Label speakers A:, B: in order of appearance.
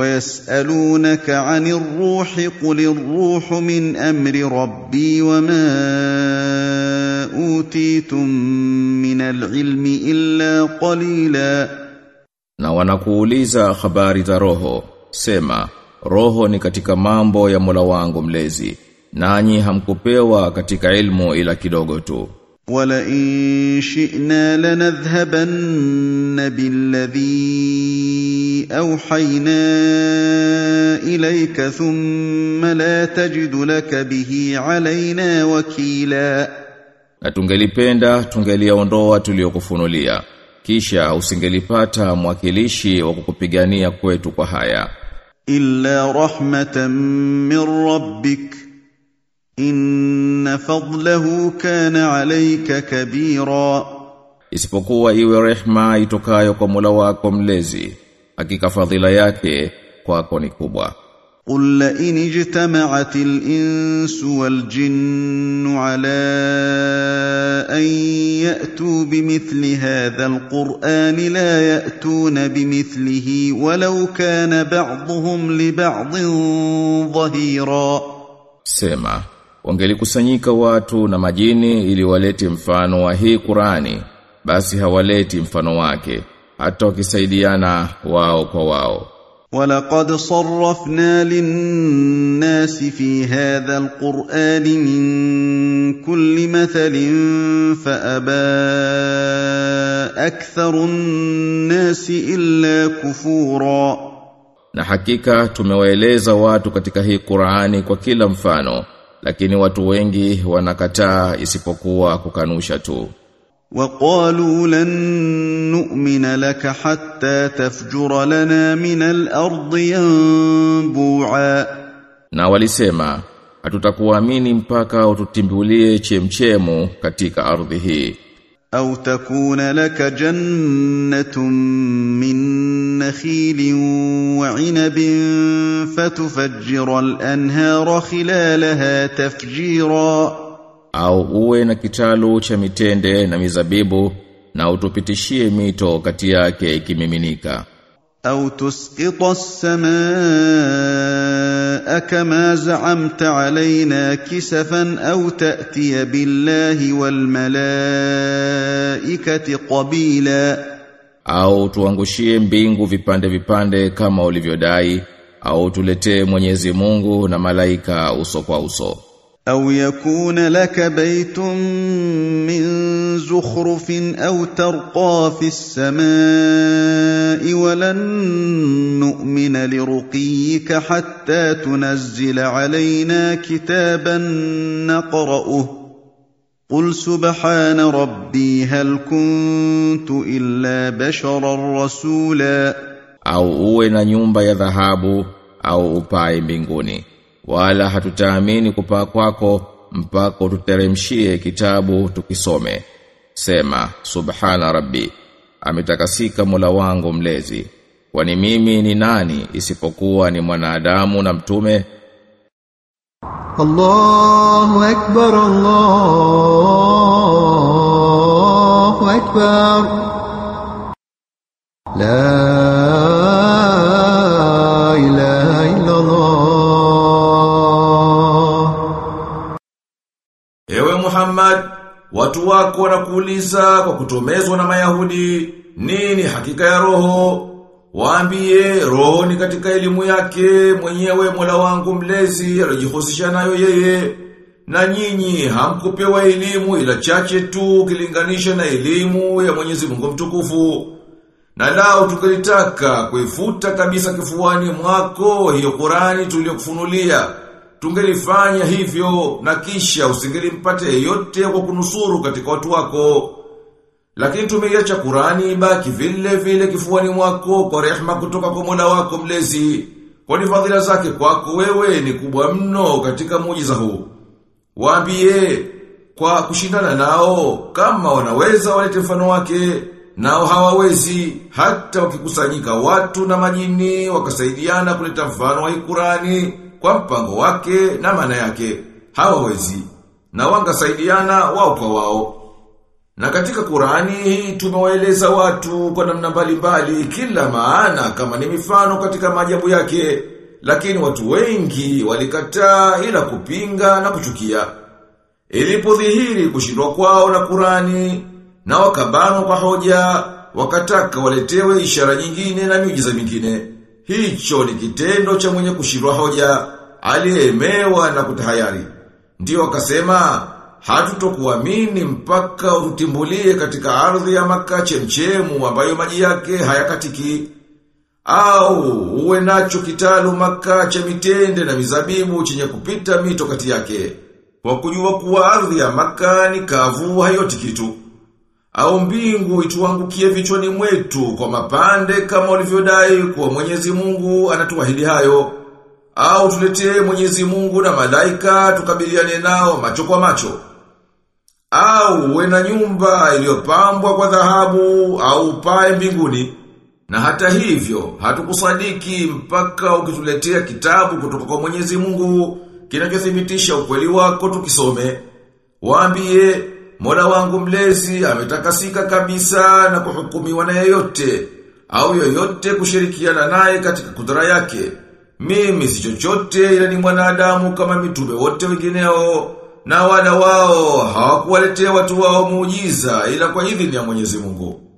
A: وَيَسْأَلُونَكَ عَنِ الرُّوحِ قُلِ الرُّوحُ مِنْ أَمْرِ رَبِّي وَمَا أُوتِيتُمْ مِنَ الْعِلْمِ إِلَّا قَلِيلًا
B: na wanakuuliza habari za roho sema roho ni katika mambo ya Mola wangu mlezi nanyi hamkupewa katika ilmu ila kidogo tu
A: ولئن شئنا لنذهبن بالذي اوحينا اليك ثم لا تجد لك به علينا وكيلا
B: na tungelipenda tungeliaondoa tuliyokufunulia kisha usingelipata mwakilishi wa kukupigania kwetu kwa haya
A: illa rahmatan min rabbik فضله كان عليك كبيرا
B: isipokuwa iwe rehma itokayo kwa Mola wako mlezi hakika fadhila yake kwako ni kubwa
A: قل لئن اجتمعت الإنس والجن على أن يأتوا بمثل هذا القرآن لا يأتون بمثله ولو كان بعضهم لبعض ظهيرا
B: سيما wangelikusanyika watu na majini ili walete mfano wa hii Qurani basi hawaleti mfano wake hata wakisaidiana wao kwa wao
A: fi hadha al-Qur'ani min kulli mathalin fa aba aktharu an-nasi illa kufura
B: na hakika tumewaeleza watu katika hii Qur'ani kwa kila mfano lakini watu wengi wanakataa isipokuwa kukanusha tu
A: lan nu'mina نؤمن hatta tafjura lana min al الأرض yanbu'a
B: na walisema hatutakuamini mpaka ututimbulie chemchemu katika ardhi hii
A: au takuna laka jannatun min نخيل وعنب فتفجر الأنهار خلالها تفجيرا
B: au uwe na kitalu cha mitende na mizabibu na utupitishie mito kati yake ikimiminika
A: au tusqita as-samaa kama za'amta alaina kisafan au ta'tiya billahi wal malaikati
B: au tuangushie mbingu vipande vipande kama ulivyodai au tuletee Mwenyezi Mungu na malaika uso kwa uso
A: au yakuna laka baytun min zukhrufin au tarqa fi samai lan nu'mina liruqiyika hatta tunazzila alayna kitaban naqra'uhu قل سبحان ربي هل كنت illa basharan rasula
B: au uwe na nyumba ya dhahabu au upae mbinguni wala hatutaamini kupaa kwako mpaka tuteremshie kitabu tukisome sema subhana rabbi ametakasika mula wangu mlezi kwani mimi ni nani isipokuwa ni mwanadamu na mtume
A: الله أكبر الله أكبر لا
C: Ewe Muhammad watu wako wanakuuliza kwa kutomezwa na Mayahudi nini hakika ya roho Waambie rohoni katika elimu yake mwenyewe Mola wangu mlezi alijihusisha nayo yeye. Na nyinyi hamkupewa elimu ila chache tu kilinganisha na elimu ya Mwenyezi Mungu mtukufu. Na lao tukalitaka kuifuta kabisa kifuani mwako hiyo Qurani tuliyokufunulia. Tungelifanya hivyo na kisha usingelimpate yeyote kwa kunusuru katika watu wako. Lakini tumeiacha Qurani ibaki vile vile kifuani mwako kwa rehema kutoka kwa Mola wako mlezi. Kwani fadhila zake kwako wewe ni kubwa mno katika muujiza huu. Waambie kwa kushindana nao kama wanaweza walete mfano wake nao hawawezi hata wakikusanyika watu na majini wakasaidiana kuleta mfano wa Qurani kwa mpango wake na maana yake hawawezi na wangasaidiana wao kwa wao na katika Qur'ani hii tumewaeleza watu kwa namna mbalimbali kila maana kama ni mifano katika majabu yake, lakini watu wengi walikataa ila kupinga na kuchukia. Ilipodhihiri kushindwa kwao na Qur'ani na wakabanwa kwa hoja, wakataka waletewe ishara nyingine na miujiza mingine. Hicho ni kitendo cha mwenye kushindwa hoja, aliyemewa na kutahayari. Ndiyo akasema hatutokuamini mpaka utimbulie katika ardhi ya maka chemchemu ambayo maji yake hayakatiki. Au uwe nacho kitalu maka cha mitende na mizabibu chenye kupita mito kati yake. Kwa kujua kuwa ardhi ya maka ni kavu hayoti kitu. Au mbingu ituangukie vichwani mwetu kwa mapande kama ulivyodai kuwa Mwenyezi Mungu anatuahidi hayo au tuletee Mwenyezi Mungu na malaika tukabiliane nao macho kwa macho. Au uwe na nyumba iliyopambwa kwa
A: dhahabu
C: au pae mbinguni. Na hata hivyo hatukusadiki mpaka ukituletea kitabu kutoka kwa Mwenyezi Mungu kinachothibitisha ukweli wako tukisome. Waambie Mola wangu mlezi ametakasika kabisa na kuhukumiwa na yeyote au yoyote kushirikiana naye katika kudra yake. Mimi si chochote ila ni mwanadamu kama mitume wote wengineo na wana wao hawakuwaletea watu wao muujiza ila kwa idhini ya Mwenyezi Mungu.